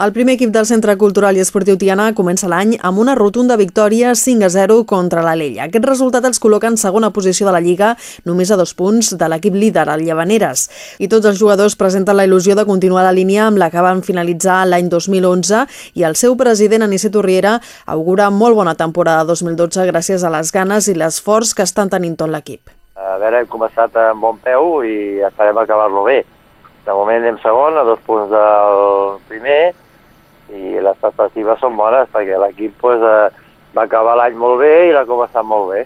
El primer equip del Centre Cultural i Esportiu Tiana comença l'any amb una rotunda victòria 5 a 0 contra l'Alella. Aquest resultat els col·loca en segona posició de la Lliga, només a dos punts de l'equip líder, el Llevaneres. I tots els jugadors presenten la il·lusió de continuar la línia amb la que van finalitzar l'any 2011 i el seu president, Anicet Torriera, augura molt bona temporada 2012 gràcies a les ganes i l'esforç que estan tenint tot l'equip. A veure, hem començat amb bon peu i esperem acabar-lo bé. De moment anem segon, a dos punts del primer, i les perspectives són bones perquè l'equip pues, eh, va acabar l'any molt bé i l'ha començat molt bé.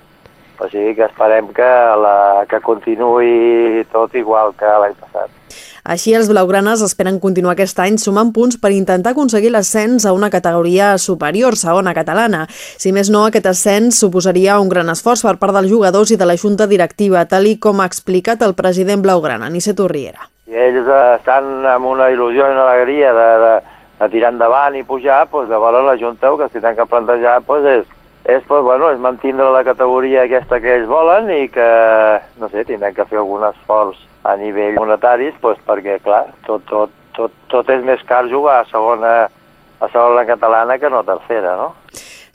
O sigui que esperem que, la, que continuï tot igual que l'any passat. Així, els blaugranes esperen continuar aquest any sumant punts per intentar aconseguir l'ascens a una categoria superior, segona catalana. Si més no, aquest ascens suposaria un gran esforç per part dels jugadors i de la junta directiva, tal i com ha explicat el president blaugrana, Niceto Torriera. I ells eh, estan amb una il·lusió i una alegria de, de, a tirar endavant i pujar, doncs, llavors la Junta el que s'hi que plantejar doncs, és, és, doncs, bueno, és mantindre la categoria aquesta que ells volen i que, no sé, tindran que fer algun esforç a nivell monetari, doncs, perquè, clar, tot, tot, tot, tot és més car jugar a segona, a segona catalana que no a tercera, no?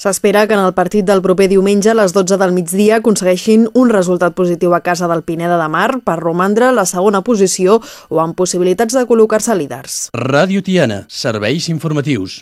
S'espera que en el partit del proper diumenge a les 12 del migdia aconsegueixin un resultat positiu a casa del Pineda de Mar per romandre la segona posició o amb possibilitats de col·locar-se líders. Ràdio Tiana, serveis informatius.